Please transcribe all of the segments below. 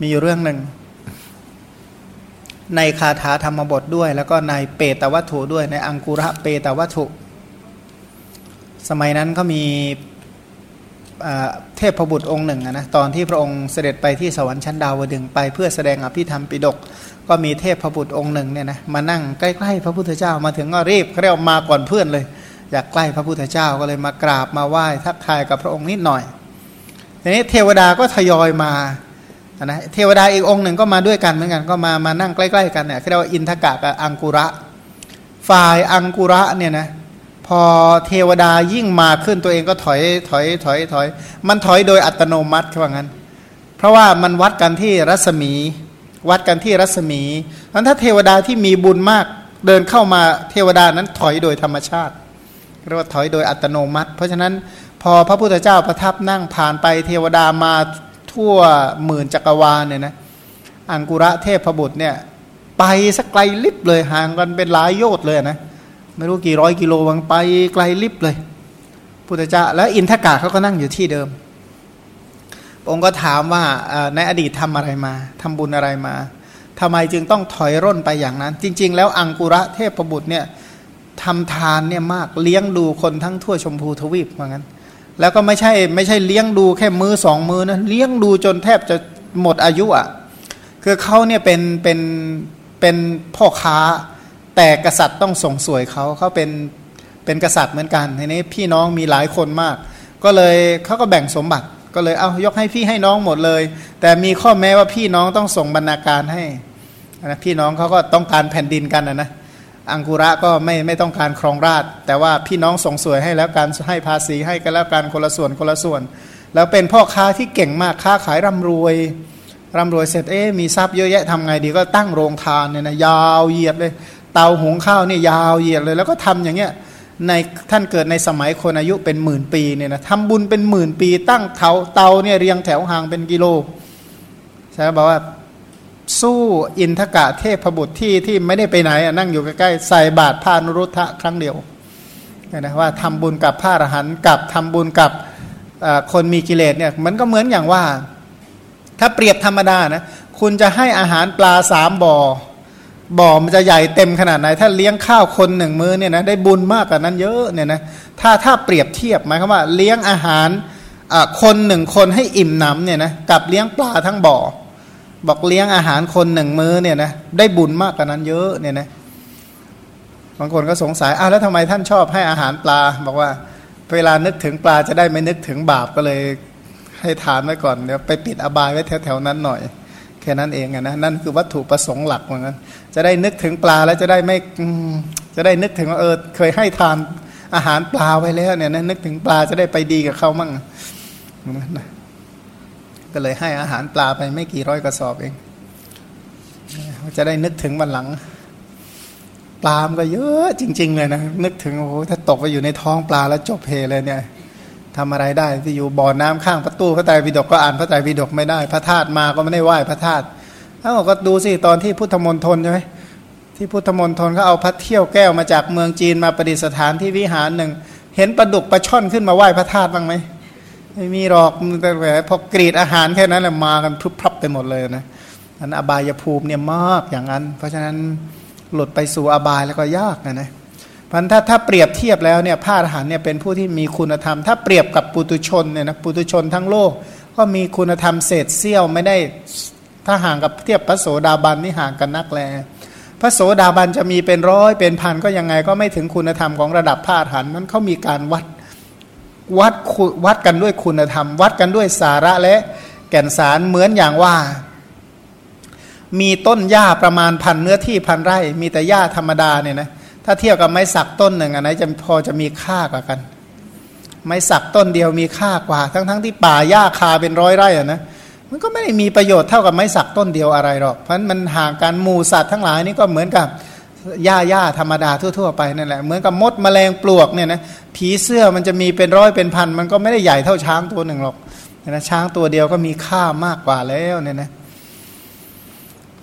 มีอยู่เรื่องหนึ่ง ในคาถาธรรมบทด้วย แล้วก็ในเปตวัตถุด้วย ในอังกุระเปตวัตถุ สมัยนั้นก็มีเทพบุตรองค์หนึ่งนะตอนที่พระองค์เสด็จไปที่สวรรค์ชั้นดาวดึงไปเพื่อแสดงอภิธรรมปิดก ก็มีเทพบุตรองค์หนึ่งเนี่ยนะมานั่งใกล้ๆพระพุทธเจ้ามาถึงก็รีบเขาเรียกมาก่อนเพื่อนเลย อยากใกล้พระพุทธเจ้าก็เลยมากราบมาไหว้ทักทายกับพระองค์นิดหน่อยทีนี้เทวดาก็ทยอยมา นะเทวดาอีกองค์หนึ่งก็มาด้วยกันเหมือนกันก็มามานั่งใกล้ๆกันเนี่ยเรียกว่าอินทกะกับอังกุระ ฝ่ายอังกุระเนี่ยนะพอเทวดายิ่งมาขึ้นตัวเองก็ถอยถอยถอยถอย มันถอยโดยอัตโนมัติเขาว่างั้น เพราะว่ามันวัดกันที่รัศมี วัดกันที่รัศมีเพราะถ้าเทวดาที่มีบุญมากเดินเข้ามาเทวดานั้นถอยโดยธรรมชาติเรียกว่าถอยโดยอัตโนมัติ เพราะฉะนั้นพอพระพุทธเจ้าประทับนั่งผ่านไปเทวดามา ทั่วหมื่นจักรวาลเนี่ยนะอังกุระเทพบุตรเนี่ย ไปสักไกลลิบเลยห่างกันเป็นหลายโยชน์เลยนะไม่รู้กี่ร้อยกิโลวังไปไกลลิบเลย พุทธเจ้าแล้วอินทกาเขาก็นั่งอยู่ที่เดิม องค์ก็ถามว่าในอดีตทำอะไรมาทำบุญอะไรมาทำไมจึงต้องถอยร่นไปอย่างนั้น จริง ๆ แล้วอังกุระเทพบุตรเนี่ยทำทานเนี่ยมากเลี้ยงดูคนทั้งทั่วชมพูทวีปเหมือนกัน แล้วก็ไม่ใช่ไม่ใช่เลี้ยงดูแค่มือสองมือนะเลี้ยงดูจนแทบจะหมดอายุอะ่ะคือเขาเนี่ยเป็นเป็นเป็นพ่อค้า แต่กษัตริย์ต้องส่งสวยเขาเขาเป็นเป็นกษัตริย์เหมือนกันทีนี้พี่น้องมีหลายคนมาก ก็เลยเขาก็แบ่งสมบัติก็เลยเอายกให้พี่ให้น้องหมดเลย แต่มีข้อแม้ว่าพี่น้องต้องส่งบรรณาการให้นะพี่น้องเขาก็ต้องการแผ่นดินกันนะนะ อังกุระก็ไม่ไม่ต้องการครองราช แต่ว่าพี่น้องส่งสวยให้แล้วการให้ภาษีให้กันแล้วการคนละส่วนคนละส่วน แล้วเป็นพ่อค้าที่เก่งมากค้าขายร่ารวยร่ำรวยเสร็จเอ๊มีทรัพย์เยอะแยะทำไงดีก็ตั้งโรงทานเนี่ยนะยาวเหยียดเลย เตาหุงข้าวเนี่ยยาวเหยียดเลย แล้วก็ทำอย่างเงี้ยในท่านเกิดในสมัยคนอายุเป็นหมื่นปีเนี่ยนะทำบุญเป็นหมื่นปี ตั้งเตาเตาเนี่ยเรียงแถวห่างเป็นกิโลใช่บอกว่า สู้อินทกะเทพบุตรที่ที่ไม่ได้ไปไหนนั่งอยู่ใกล้ๆใส่บาตรผ้านุรุทธะครั้งเดียวนะว่าทำบุญกับพระอรหันต์กับทำบุญกับคนมีกิเลสเนี่ยมันก็เหมือนอย่างว่า ถ้าเปรียบธรรมดานะคุณจะให้อาหารปลาสามบ่อบ่อมันจะใหญ่เต็มขนาดไหน ถ้าเลี้ยงข้าวคนหนึ่งมือเนี่ยนะได้บุญมากกว่านั้นเยอะเนี่ยนะถ้าถ้าเปรียบเทียบหมายความว่าเลี้ยงอาหารคนหนึ่งคนให้อิ่มหนำเนี่ยนะกับเลี้ยงปลาทั้งบ่อ บอกเลี้ยงอาหารคนหนึ่งมื้อเนี่ยนะได้บุญมากกว่านั้นเยอะเนี่ยนะบางคนก็สงสัยอ้าวแล้วทำไมท่านชอบให้อาหารปลา บอกว่าเวลานึกถึงปลาจะได้ไม่นึกถึงบาปก็เลยให้ทานไว้ก่อนเดี๋ยวไปปิดอบายไว้แถวๆนั้นหน่อยแค่นั้นเองนะนั่นคือวัตถุประสงค์หลักเหมือนกันจะได้นึกถึงปลาแล้วจะได้ไม่จะได้นึกถึงว่าเออเคยให้ทานอาหารปลาไว้แล้วเนี่ยนะนึกถึงปลาจะได้ไปดีกับเขามั่ง ก็เลยให้อาหารปลาไปไม่กี่ร้อยกระสอบเอง จะได้นึกถึงวันหลัง ปลามก็เยอะจริง ๆ เลยนะ นึกถึงโอ้โหถ้าตกไปอยู่ในท้องปลาแล้วจบเพเลยเนี่ยทำอะไรได้ที่อยู่บ่อน้ำข้างประตูพระไตรปิฎกก็อ่านพระไตรปิฎกไม่ได้ พระธาตุมาก็ไม่ได้ไหว้พระธาตุเอ้าก็ดูสิตอนที่พุทธมนตรใช่ไหมที่พุทธมนตรเขาเอาพัดเที่ยวแก้วมาจากเมืองจีนมาประดิษฐานที่วิหารหนึ่ง เห็นปลาดุกปลาช่อนขึ้นมาไหว้พระธาตุบ้างไหม ไม่มีหรอกแต่แหวพอกรีดอาหารแค่นั้นแหละมากันพรุบพรับไปหมดเลยนะอันอบายภูมิเนี่ยมากอย่างนั้น เพราะฉะนั้นหลุดไปสู่อบายแล้วก็ยากนะนะพันถ้าถ้าเปรียบเทียบแล้วเนี่ยพระอรหันเนี่ยเป็นผู้ที่มีคุณธรรม ถ้าเปรียบกับปุตุชนเนี่ยนะปุตุชนทั้งโลก ก็มีคุณธรรมเศษเสี้ยวไม่ได้ถ้าห่างกับเทียบพระโสดาบันนี่ห่างกันนักแล พระโสดาบันจะมีเป็นร้อยเป็นพันก็ยังไงก็ไม่ถึงคุณธรรมของระดับพระอรหันนั้นเขามีการวัด วัดวัดกันด้วยคุณธรรม วัดกันด้วยสาระและแก่นสารเหมือนอย่างว่า มีต้นหญ้าประมาณพันเนื้อที่พันไร่ มีแต่หญ้าธรรมดาเนี่ยนะถ้าเทียบกับไม้สักต้นหนึ่งอันไหนจะพอจะมีค่ากว่ากัน ไม้สักต้นเดียวมีค่ากว่า ทั้งๆทที่ป่าหญ้าคาเป็นร้อยไร่อะนะมันก็ไม่ได้มีประโยชน์เท่ากับไม้สักต้นเดียวอะไรหรอกเพราะมันห่างกันหมูสัตว์ทั้งหลายนี่ก็เหมือนกับ หญ้าหญ้าธรรมดาทั่ว ๆ ไปนั่นแหละ เหมือนกับมดแมลงปลวกเนี่ยนะผีเสื้อมันจะมีเป็นร้อยเป็นพัน มันก็ไม่ได้ใหญ่เท่าช้างตัวหนึ่งหรอกนะช้างตัวเดียวก็มีค่ามากกว่าแล้วเนี่ยนะ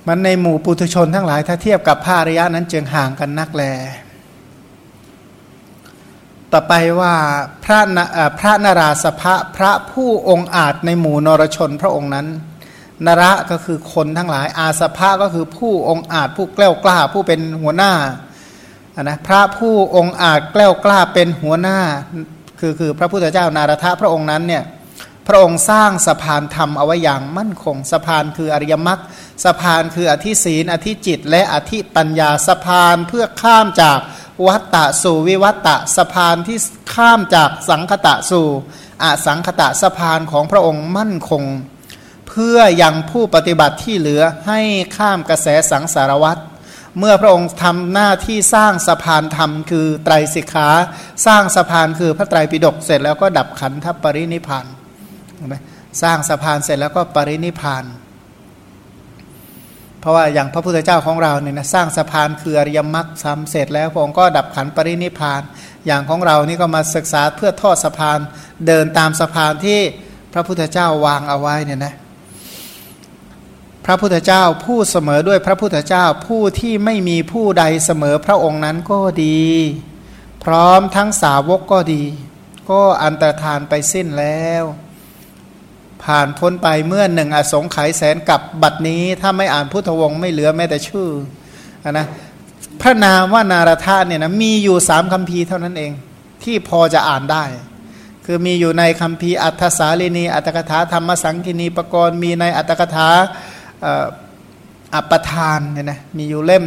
มันในหมู่ปุถุชนทั้งหลาย ถ้าเทียบกับพระอริยะนั้นจึงห่างกันนักแล ต่อไปว่าพระพระนาราสภะพระผู้องค์อาจในหมู่นรชนพระองค์นั้น นระก็คือคนทั้งหลาย อาสภะก็คือผู้องอาจผู้แกล้วกล้าผู้เป็นหัวหน้านะพระผู้องอาจแกล้วกล้าเป็นหัวหน้า คือคือพระพุทธเจ้านารทะพระองค์นั้นเนี่ยพระองค์สร้างสะพานธรรมเอาไว้อย่างมั่นคงสะพานคืออริยมรรคสะพานคืออธิศีนอธิจิต และอธิปัญญาสะพานเพื่อข้ามจากวัตตะสู่วิวัตตะสะพานที่ข้ามจากสังคตะสู่อสังคตะสะพานของพระองค์มั่นคง พื่อยังผู้ปฏิบัติที่เหลือให้ข้ามกระแสสังสารวัตรเมื่อพระองค์ทำหน้าที่สร้างสะพานธรรมคือไตรสิกขาสร้างสะพานคือพระไตรปิฎกเสร็จแล้วก็ดับขันธปรินิพานสร้างสะพานเสร็จแล้วก็ปรินิพาน เพราะว่าอย่างพระพุทธเจ้าของเราเนี่ยนะสร้างสะพานคืออริยมรรคทำเสร็จแล้วพระองค์ก็ดับขันปรินิพาน อย่างของเรานี่ก็มาศึกษาเพื่อทอดสะพานเดินตามสะพานที่พระพุทธเจ้าวางเอาไว้เนี่ยนะ พระพุทธเจ้าผู้เสมอด้วยพระพุทธเจ้าผู้ที่ไม่มีผู้ใดเสมอพระองค์นั้นก็ดี พร้อมทั้งสาวกก็ดี ก็อันตรธานไปสิ้นแล้ว ผ่านพ้นไปเมื่อหนึ่งอสงไขยแสนกับบัดนี้ถ้าไม่อ่านพุทธวงศ์ไม่เหลือแม้แต่ชื่อนะพระนามว่านารธาเนี่ยนะมีอยู่สามคำพีเท่านั้นเอง ที่พอจะอ่านได้ คือมีอยู่ในคำพีอัฏฐสาลีนีอัตถกถาธรรมสังกินีปกรณ์มีในอัตถกถา อัปทานเนี่ยนะมีอยู่เล่ม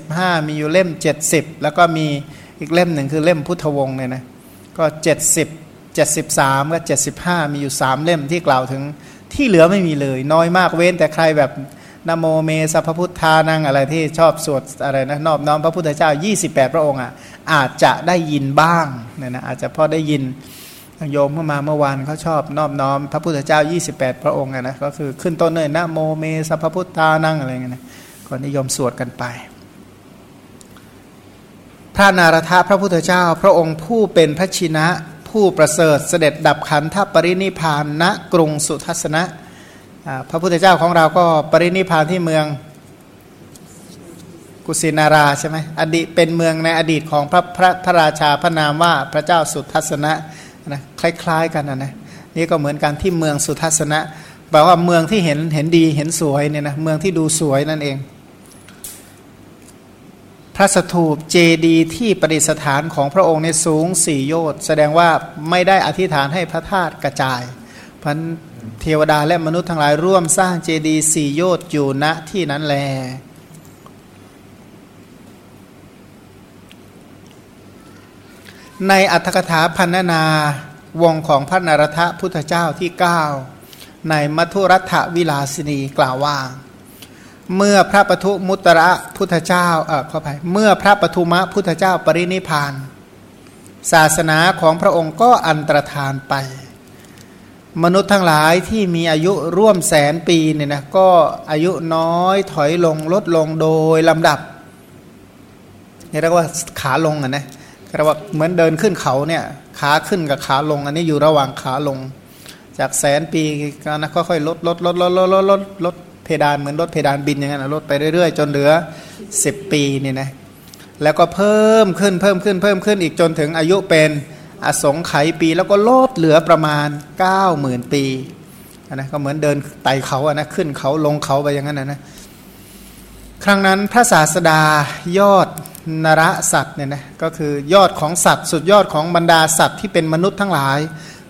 75 มีอยู่เล่ม 70 แล้วก็มีอีกเล่มหนึ่งคือเล่มพุทธวงศ์เนี่ยนะก็ 70 73ก็75 มีอยู่ 3 เล่มที่กล่าวถึงที่เหลือไม่มีเลย น้อยมากเว้นแต่ใครแบบนโมเมสัพพุทธานังอะไรที่ชอบสวดอะไรนะนอบน้อมพระพุทธเจ้า 28 พระองค์อะอาจจะได้ยินบ้างเนี่ยนะอาจจะพอได้ยิน โยมเมื่อมาเมื่อวานเขาชอบนอบน้อม พระพุทธเจ้า 28 พระองค์นะก็คือขึ้นต้นเลยนะโมเมสัพพุทธานังอะไรเงี้ยนะก็นิยมสวดกันไปพระนารถะพระพุทธเจ้า พระองค์ผู้เป็นพระชินะ ผู้ประเสริฐเสด็จดับขันธปรินิพานณกรุงสุทัศนะพระพุทธเจ้าของเราก็ปรินิพานที่เมืองกุสินาราใช่ไหมอดีตเป็นเมืองในอดีตของพระพระพระราชาพระนามว่าพระเจ้าสุทัศนะ นะคล้ายๆกันนะนะนี่ก็เหมือนกันที่เมืองสุทัศนะแปลว่าเมืองที่เห็นเห็นดีเห็นสวยเนี่ยนะเมืองที่ดูสวยนั่นเอง พระสถูปเจดีที่ประดิษฐานของพระองค์ในสูงสี่โยชน์แสดงว่าไม่ได้อธิษฐานให้พระธาตุกระจายพันเทวดาและมนุษย์ทั้งหลายร่วมสร้างเจดีสี่โยชน์อยู่ณที่นั้นแล ในอัตถกถาพันนาวงของพระนรทะพุทธเจ้าที่ 9 ในมัทุรัฐวิลาสินีกล่าวว่า เมื่อพระปทุมุตระพุทธเจ้าเออขออภัยเมื่อพระปทุมะพุทธเจ้าปรินิพาน ศาสนาของพระองค์ก็อันตรธานไป มนุษย์ทั้งหลายที่มีอายุร่วมแสนปีเนี่ยนะก็อายุน้อยถอยลงลดลงโดยลำดับเรียกว่าขาลงอะนะเรียกว่าเหมือนเดินขึ้นเขาเนี่ยขาขึ้นกับขาลง อันนี้อยู่ระหว่างขาลง จากแสนปีก็นะค่อยๆลดลดลดลดลดลดลดลดเพดานเหมือนลดเพดานบินอย่างนั้นลดไปเรื่อยๆ จนเหลือสิบปีนี่นะแล้วก็เพิ่มขึ้นเพิ่มขึ้นเพิ่มขึ้นอีกจนถึงอายุเป็นอสงไขยปีแล้วก็ลดเหลือประมาณ 9 0,000 ปีนะก็เหมือนเดินไต่เขาอะนะขึ้นเขาลงเขาไปอย่างนั้นนะ ครั้งนั้นพระศาสดายอดนรสัตว์เนี่ยนะก็คือยอดของสัตว์สุดยอดของบรรดาสัตว์ที่เป็นมนุษย์ทั้งหลาย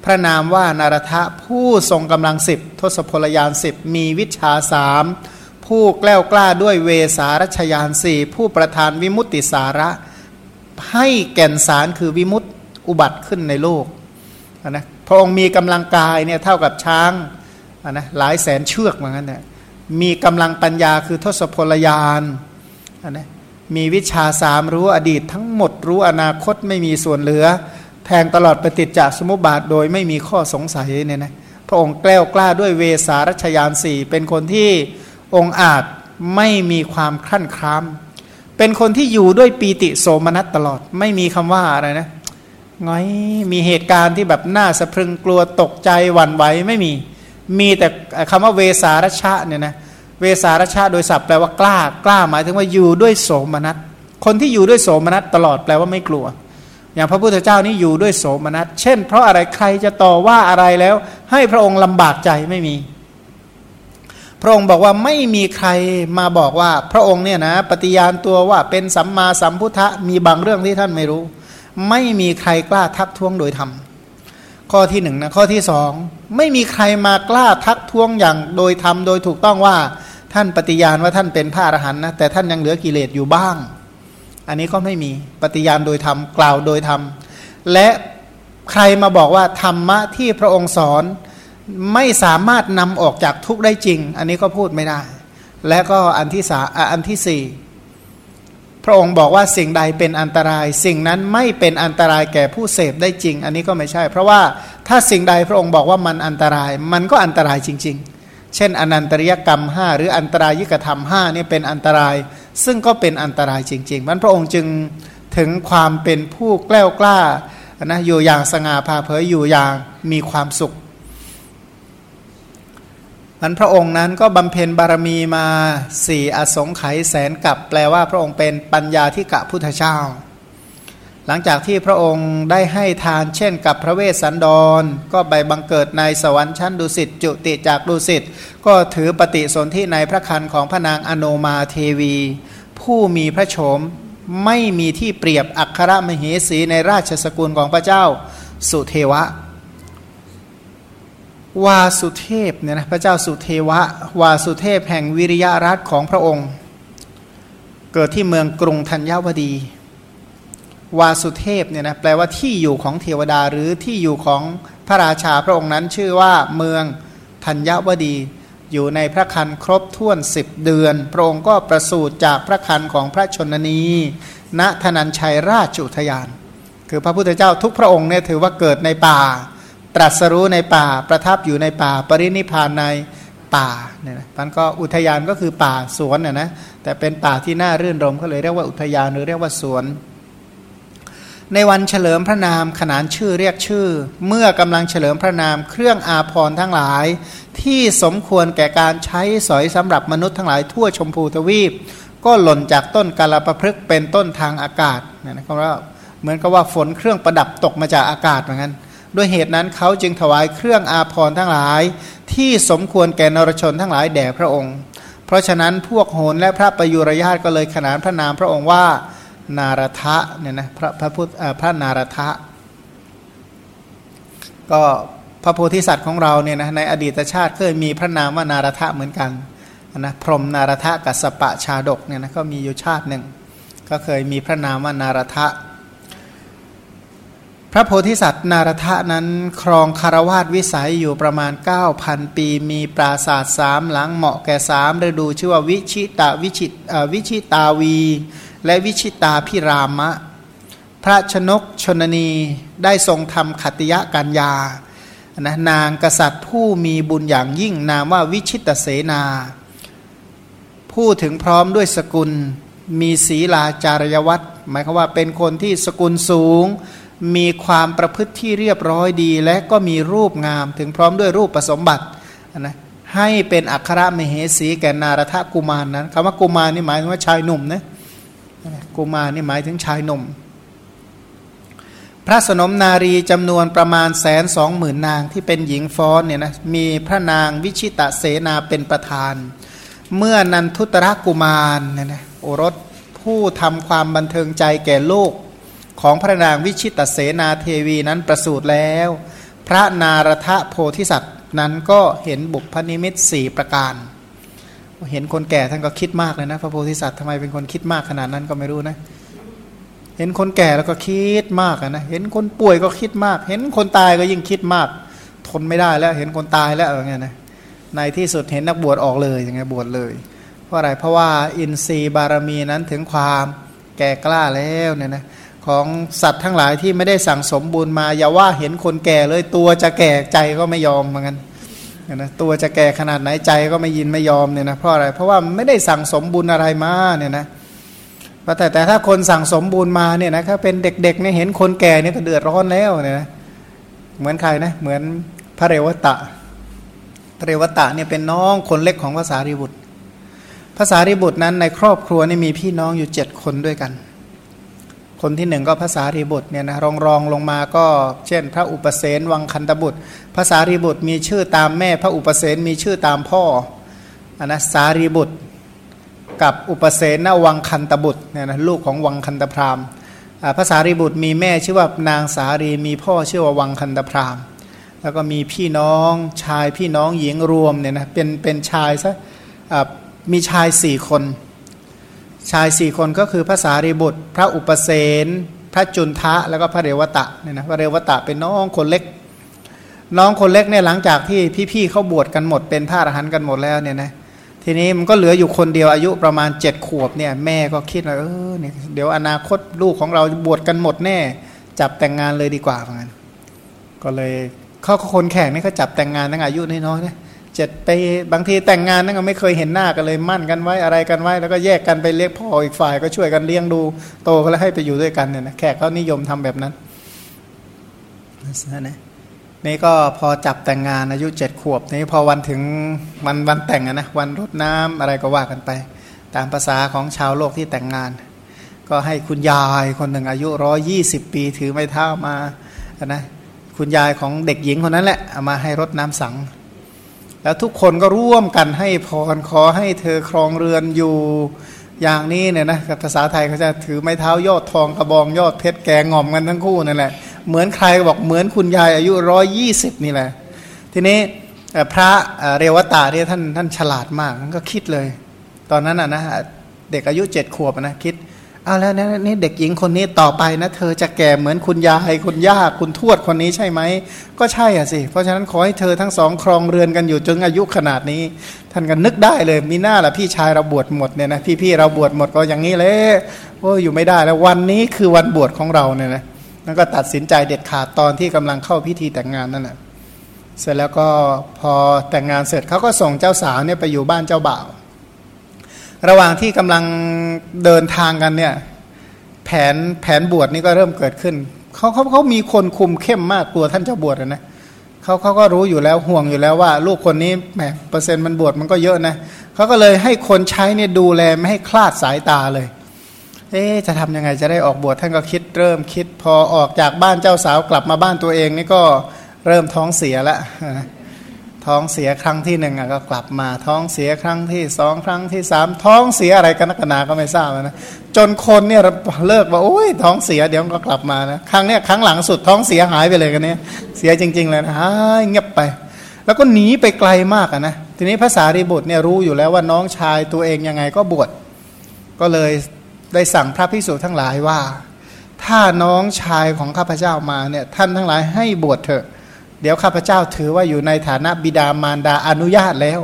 พระนามว่านารทะผู้ทรงกำลังสิบทศพลยานสิบมีวิชาสามผู้แกล้วกล้าด้วยเวสารัชยานสี่ผู้ประธานวิมุตติสาระ ให้แก่นสารคือวิมุตติอุบัติขึ้นในโลกนะพระองค์มีกำลังกายเนี่ยเท่ากับช้างนะหลายแสนเชือกเหมือนกันเนี่ย มีกำลังปัญญาคือทศพลยานนะมีวิชาสามรู้อดีตทั้งหมดรู้อนาคตไม่มีส่วนเหลือ แทงตลอดปฏิจจสมุปบาทโดยไม่มีข้อสงสัยเนี่ยนะพระองค์แกล้วกล้าด้วยเวสารัชยานสี่เป็นคนที่องค์อาจไม่มีความขั้นครามเป็นคนที่อยู่ด้วยปีติโสมนัสตลอด ไม่มีคำว่าอะไรนะง้อยมีเหตุการณ์ที่แบบน่าสะพรึงกลัวตกใจหวั่นไหวไม่มี มีแต่คำว่าเวสารชะเนี่ยนะเวสารชาโดยศัพท์แปลว่ากล้ากล้าหมายถึงว่าอยู่ด้วยโสมนัสคนที่อยู่ด้วยโสมนัสตลอดแปลว่าไม่กลัว อย่างพระพุทธเจ้านี่อยู่ด้วยโสมนัสเช่น เพราะอะไรใครจะต่อว่าอะไรแล้ว ให้พระองค์ลำบากใจไม่มี พระองค์บอกว่าไม่มีใครมาบอกว่า พระองค์เนี่ยนะปฏิญาณตัวว่าเป็นสัมมาสัมพุทธะมีบางเรื่องที่ท่านไม่รู้ ไม่มีใครกล้าทักท้วงโดยธรรม ข้อที่หนึ่งนะข้อที่สองไม่มีใครมากล้าทักท้วงอย่างโดยธรรมโดยถูกต้องว่าท่านปฏิญาณว่าท่านเป็นพระอรหันต์นะแต่ท่านยังเหลือกิเลสอยู่บ้าง อันนี้ก็ไม่มีปฏิญาณโดยธรรมกล่าวโดยธรรมและใครมาบอกว่าธรรมะที่พระองค์สอนไม่สามารถนำออกจากทุกข์ได้จริง อันนี้ก็พูดไม่ได้ และก็อันที่สาอันที่สี่ พระองค์บอกว่าสิ่งใดเป็นอันตราย สิ่งนั้นไม่เป็นอันตรายแก่ผู้เสพได้จริง อันนี้ก็ไม่ใช่ เพราะว่าถ้าสิ่งใดพระองค์บอกว่ามันอันตราย มันก็อันตรายจริง ๆ เช่น อนันตริยกรรม 5 หรืออันตรายิกธรรม5นี่เป็นอันตราย ซึ่งก็เป็นอันตรายจริงๆมันพระองค์จึงถึงความเป็นผู้แกล้วกล้านะอยู่อย่างสง่าผ่าเผยอยู่อย่างมีความสุข มันพระองค์นั้นก็บำเพ็ญบารมีมาสี่อสงไขยแสนกับแปลว่าพระองค์เป็นปัญญาที่กะพุทธเจ้า หลังจากที่พระองค์ได้ให้ทานเช่นกับพระเวสสันดร ก็ไปบังเกิดในสวรรค์ชั้นดุสิตจุติจากดุสิตก็ถือปฏิสนธิในพระคันของพระนางอโนมาเทวี ผู้มีพระโฉมไม่มีที่เปรียบอัครมเหสีในราชสกุลของพระเจ้า สุเทวะ วาสุเทพเนี่ยนะพระเจ้าสุเทวะ วาสุเทพแห่งวิริยรัตของพระองค์ เกิดที่เมืองกรุงธัญญวดี วาสุเทพเนี่ยนะแปลว่าที่อยู่ของเทวดาหรือที่อยู่ของพระราชาพระองค์นั้นชื่อว่าเมืองธัญญวดี อยู่ในพระคันครบถ้วนสิบเดือน พระองค์ก็ประสูติจากพระคันของพระชนนีณธนัญชัยราชุทยาน คือพระพุทธเจ้าทุกพระองค์เนี่ยถือว่าเกิดในป่า ตรัสรู้ในป่าประทับอยู่ในป่า ปรินิพานในป่าเนี่ยนะมันก็อุทยานก็คือป่าสวนน่ยนะแต่เป็นป่าที่น่ารื่นรมก็เลยเรียกว่าอุทยานหรือเรียกว่าสวน ในวันเฉลิมพระนามขนานชื่อเรียกชื่อ เมื่อกำลังเฉลิมพระนามเครื่องอาภรณ์ทั้งหลาย ที่สมควรแก่การใช้สอยสำหรับมนุษย์ทั้งหลายทั่วชมพูทวีป ก็หล่นจากต้นกาลประพฤกเป็นต้นทางอากาศเนี่ยนะก็ว่าเหมือนกับว่าฝนเครื่องประดับตกมาจากอากาศเหมือนกัน ด้วยเหตุนั้นเขาจึงถวายเครื่องอาภรณ์ทั้งหลาย ที่สมควรแก่นรชนทั้งหลายแด่พระองค์ เพราะฉะนั้นพวกโหนและพระประยุรญาตก็เลยขนานพระนามพระองค์ว่านารทะเนี่ยนะพระพระพุทธพระนารทะ ก็พระโพธิสัตว์ของเราเนี่ยนะในอดีตชาติเคยมีพระนามว่านารทะเหมือนกันนะพรหมนารทะกับสปะชาดกเนี่ยนะก็มีอยู่ชาติหนึ่ง ก็เคยมีพระนามว่านารทะ พระโพธิสัตว์นารทะนั้นครองคารวาสวิสัยอยู่ประมาณ 9,000 ปี มีปราศาสตร์สามหลังเหมาะแก่สามฤดูชื่อว่าวิชิตาวิชิตวิชิตาวี และวิชิตาพิรามะ พระชนกชนนีได้ทรงทำขัตยกัญญานะนางกษัตริย์ผู้มีบุญอย่างยิ่งนามว่าวิชิตเสนา ผู้ถึงพร้อมด้วยสกุล มีศีลาจารยวัตรหมายความว่าเป็นคนที่สกุลสูง มีความประพฤติที่เรียบร้อยดี และก็มีรูปงามถึงพร้อมด้วยรูปประสมบัตินะให้เป็นอัครมเหสีแก่นารทกุมารนนั้นคำว่ากุมารนี่หมายถึงว่าชายหนุ่มนะกุมารนี่หมายถึงชายหนุ่ม พระสนมนารีจำนวนประมาณแสนสองหมื่นนางที่เป็นหญิงฟ้อนเนี่ยนะมีพระนางวิชิตะเสนาเป็นประธาน เมื่อนันทุตระกุมารเนี่ยนะโอรสผู้ทำความบันเทิงใจแก่โลก ของพระนางวิชิตเสนาเทวีนั้นประสูติแล้ว พระนารทะโพธิสัตว์นั้นก็เห็นบุพนิมิตสี่ประการ เห็นคนแก่ท่านก็คิดมากเลยนะ พระโพธิสัตว์ทำไมเป็นคนคิดมากขนาดนั้นก็ไม่รู้นะ เห็นคนแก่แล้วก็คิดมากนะ เห็นคนป่วยก็คิดมาก เห็นคนตายก็ยิ่งคิดมาก ทนไม่ได้แล้ว เห็นคนตายแล้วอะไรเงี้ยนะ ในที่สุดเห็นนักบวชออกเลยอยังไงบวชเลย เพราะอะไร เพราะว่าอินทรีย์บารมีนั้นถึงความแก่กล้าแล้วเนี่ยนะ ของสัตว์ทั้งหลายที่ไม่ได้สั่งสมบุญมา อย่าว่าเห็นคนแก่เลยตัวจะแก่ใจก็ไม่ยอมเหมือนกันนะตัวจะแก่ขนาดไหนใจก็ไม่ยินไม่ยอมเนี่ยนะเพราะอะไรเพราะว่าไม่ได้สั่งสมบุญอะไรมาเนี่ยนะแต่แต่ถ้าคนสั่งสมบุญมาเนี่ยนะถ้าเป็นเด็กๆเนี่ยเห็นคนแก่เนี่ยก็เดือดร้อนแล้วเนี่ยนะเหมือนใครนะเหมือนพระเรวตะ พระเรวตะเนี่ยเป็นน้องคนเล็กของภาษาริบุตรภาษาริบุตรนั้นในครอบครัวนี่มีพี่น้องอยู่เจ็ดคนด้วยกัน คนที่หนึ่งก็ภาษารีบุตรเนี่ยนะรองรองลงมาก็เช่น พระอุปเสนวังคันตบุตรภาษารีบุตรมีชื่อตามแม่ พระอุปเสนมีชื่อตามพ่ออันนะสารีบุตร กับอุปเสนวังคันตบุตรเนี่ยนะลูกของวังคันตพรามภาษารีบุตรมีแม่ชื่อว่านางสารีมีพ่อชื่อว่าวังคันตพรามแล้วก็มีพี่น้องชายพี่น้องหญิงรวมเนี่ยนะเป็นเป็นชายซะมีชายสี่คน ชายสี่คนก็คือภาษารีบุตร พระอุปเสนพระจุนทะแล้วก็พระเรวตะเนี่ยนะพระเรวตะเป็นน้องคนเล็ก น้องคนเล็กเนี่ยหลังจากที่พี่ๆเขาบวชกันหมดเป็นพระอรหันต์กันหมดแล้วเนี่ยนะทีนี้มันก็เหลืออยู่คนเดียวอายุประมาณเจ็ดขวบเนี่ยแม่ก็คิดว่าเออเนี่ยเดี๋ยวอนาคตลูกของเราบวชกันหมดแน่ จับแต่งงานเลยดีกว่าเหมือนกันก็เลยเขาคนแข่งนี่เขาจับแต่งงานตั้งอายุน้อยๆนะ เจ็ดไปบางทีแต่งงานนั่นก็ไม่เคยเห็นหน้ากันเลยมั่นกันไว้อะไรกันไว้ แล้วก็แยกกันไปเลี้ยงพ่ออีกฝ่ายก็ช่วยกันเลี้ยงดูโตก็แล้วให้ไปอยู่ด้วยกันเนี่ยนะแขกเขานิยมทำแบบนั้นนะนี่ก็พอจับแต่งงานอายุเจ็ดขวบนี่พอวันถึงวันวันแต่งนะวันรดน้ำอะไรก็ว่ากันไป ตามภาษาของชาวโลกที่แต่งงาน ก็ให้คุณยายคนหนึ่งอายุร้อยี่สิบปีถือไม้เท้ามานะคุณยายของเด็กหญิงคนนั้นแหละเอามาให้รดน้ำสัง แล้วทุกคนก็ร่วมกันให้พรขอให้เธอครองเรือนอยู่อย่างนี้เนี่ยนะภาษาไทยเขาจะถือไม้เท้ายอดทองกระบองยอดเพชรแกงงอมกันทั้งคู่นั่นแหละเหมือนใครบอกเหมือนคุณยายอายุร้อยยี่สิบนี่แหละ ทีนี้พระเรวตาเนี่ยท่านท่านฉลาดมากท่านก็คิดเลย ตอนนั้นอะนะเด็กอายุเจ็ดขวบนะคิด เอาแล้วนี่เด็กหญิงคนนี้ต่อไปนะ เธอจะแก่เหมือนคุณยายคุณย่าคุณทวดคนนี้ใช่ไหม ก็ใช่อะสิ เพราะฉะนั้นขอให้เธอทั้งสองครองเรือนกันอยู่จนอายุขนาดนี้ ท่านก็นึกได้เลย มีหน้าละพี่ชายเราบวชหมดเนี่ยนะพี่พี่เราบวชหมดก็อย่างนี้เลยโอ้อยู่ไม่ได้แล้ววันนี้คือวันบวชของเราเนี่ยนะนั่นก็ตัดสินใจเด็ดขาดตอนที่กำลังเข้าพิธีแต่งงานนั่นแหละเสร็จแล้วก็พอแต่งงานเสร็จเขาก็ส่งเจ้าสาวเนี่ยไปอยู่บ้านเจ้าบ่าว ระหว่างที่กำลังเดินทางกันเนี่ย แผนแผนบวชนี่ก็เริ่มเกิดขึ้นเขาเขาเขามีคนคุมเข้มมากกลัวท่านจะบวชนะเขาเขาก็รู้อยู่แล้วห่วงอยู่แล้วว่า ลูกคนนี้แหมเปอร์เซ็นต์มันบวชมันก็เยอะนะเขาก็เลยให้คนใช้เนี่ยดูแลไม่ให้คลาดสายตาเลย เอ๊จะทำยังไงจะได้ออกบวชท่านก็คิดเริ่มคิด พอออกจากบ้านเจ้าสาวกลับมาบ้านตัวเองนี่ก็เริ่มท้องเสียแล้ว ท้องเสียครั้งที่หนึ่งก็กลับมาท้องเสียครั้งที่สองครั้งที่สามท้องเสียอะไรกันนักหนาก็ไม่ทราบนะจนคนเนี่ยเลิกว่าโอ้ยท้องเสียเดี๋ยวก็กลับมานะครั้งเนี้ยครั้งหลังสุดท้องเสียหายไปเลยกันเนี้ยเสียจริง ๆ เลยนะหายเงียบไป แล้วก็หนีไปไกลมากนะทีนี้ภาษารีบุตรเนี่ยรู้อยู่แล้วว่าน้องชายตัวเองยังไงก็บวชก็เลยได้สั่งพระภิกษุทั้งหลายว่า ถ้าน้องชายของข้าพเจ้ามาเนี่ยท่านทั้งหลายให้บวชเถอะ เดี๋ยวข้าพเจ้าถือว่าอยู่ในฐานะบิดามารดาอนุญาตแล้ว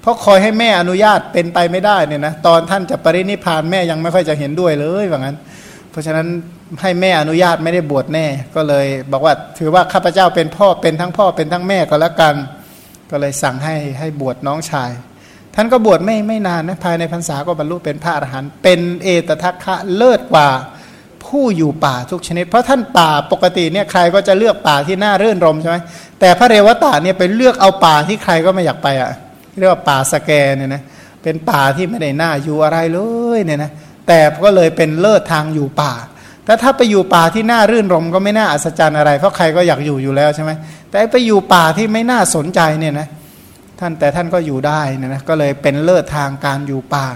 เพราะคอยให้แม่อนุญาตเป็นไปไม่ได้เนี่ยนะตอนท่านจะปรินิพานแม่ยังไม่ค่อยจะเห็นด้วยเลยว่างั้น เพราะฉะนั้นให้แม่อนุญาตไม่ได้บวชแน่ ก็เลยบอกว่าถือว่าข้าพเจ้าเป็นพ่อเป็นทั้งพ่อเป็นทั้งแม่ก็แล้วกัน ก็เลยสั่งให้ให้บวชน้องชาย ท่านก็บวชไม่ไม่นานนะภายในพรรษาก็บรรลุเป็นพระอรหันต์เป็นเอตทัคคะเลิศกว่า ผู้อยู่ป่าทุกชนิด เพราะท่านป่าปกติเนี่ยใครก็จะเลือกป่าที่น่ารื่นรมใช่ไหมแต่พระเรวตาเนี่ยไปเลือกเอาป่าที่ใครก็ไม่อยากไปอะเรียกว่าป่าสแกเนี่ยนะเป็นป่าที่ไม่ได้น่าอยู่อะไรเลยเนี่ยนะแต่ก็เลยเป็นเลิศทางอยู่ป่าแต่ถ้าไปอยู่ป่าที่น่ารื่นรมก็ไม่น่าอัศจรรย์อะไร เพราะใครก็อยากอยู่อยู่แล้วใช่ไหมแต่ไปอยู่ป่าที่ไม่น่าสนใจเนี่ยนะท่านแต่ท่านก็อยู่ได้นะนะก็เลยเป็นเลิศทางการอยู่ป่า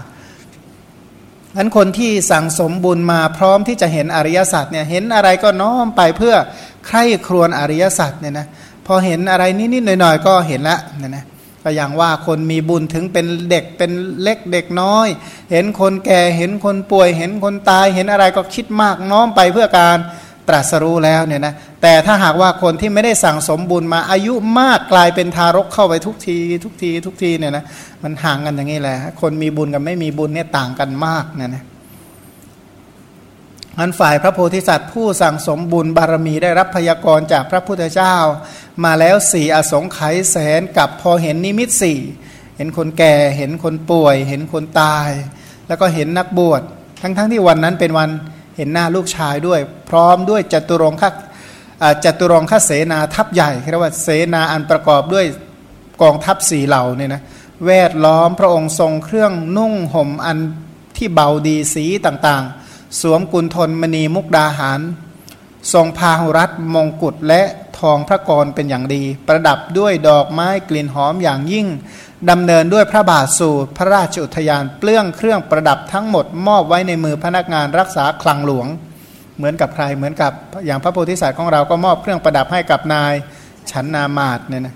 อันคนที่สั่งสมบุญมาพร้อมที่จะเห็นอริยสัจเนี่ยเห็นอะไรก็น้อมไปเพื่อใคร่ครวญอริยสัจเนี่ยนะพอเห็นอะไรนิดๆหน่อยๆ ก็เห็นละเนี่ยนะก็อย่างว่าคนมีบุญถึงเป็นเด็กเป็นเล็กเด็กน้อย เห็นคนแก่เห็นคนป่วย เห็นคนตายเห็นอะไรก็คิดมากน้อมไปเพื่อการ ตรัสรู้แล้วเนี่ยนะแต่ถ้าหากว่าคนที่ไม่ได้สั่งสมบุญมาอายุมากกลายเป็นทารกเข้าไปทุกที ทุกที ทุกทีเนี่ยนะมันห่างกันอย่างนี้แหละ คนมีบุญกับไม่มีบุญเนี่ยต่างกันมากเนี่ยนะอันฝ่ายพระโพธิสัตว์ผู้สั่งสมบุญบารมีได้รับพยากรณ์จากพระพุทธเจ้า มาแล้วสี่อสงไขยแสนกับพอเห็นนิมิตสี่เห็นคนแก่เห็นคนป่วย เห็นคนตาย แล้วก็เห็นนักบวชทั้งๆทที่วันนั้นเป็นวัน เห็นหน้าลูกชายด้วย พร้อมด้วยจตุรงคจตุรงคเสนาทัพใหญ่เรียกว่าเสนาอันประกอบด้วยกองทัพสี่เหล่าเนี่ยนะแวดล้อมพระองค์ทรงเครื่องนุ่งห่มอันที่เบาดีสีต่างๆ สวมกุลทนมณีมุกดาหาร ทรงพาหุรัตมงกุฎและทองพระกรเป็นอย่างดี ประดับด้วยดอกไม้กลิ่นหอมอย่างยิ่ง ดำเนินด้วยพระบาทสู่พระราชอุทยานเปลื้องเครื่องประดับทั้งหมดมอบไว้ในมือพนักงานรักษาคลังหลวง เหมือนกับใครเหมือนกับอย่างพระโพธิสัตว์ของเราก็มอบเครื่องประดับให้กับนายฉันนามาตเนี่ยนะ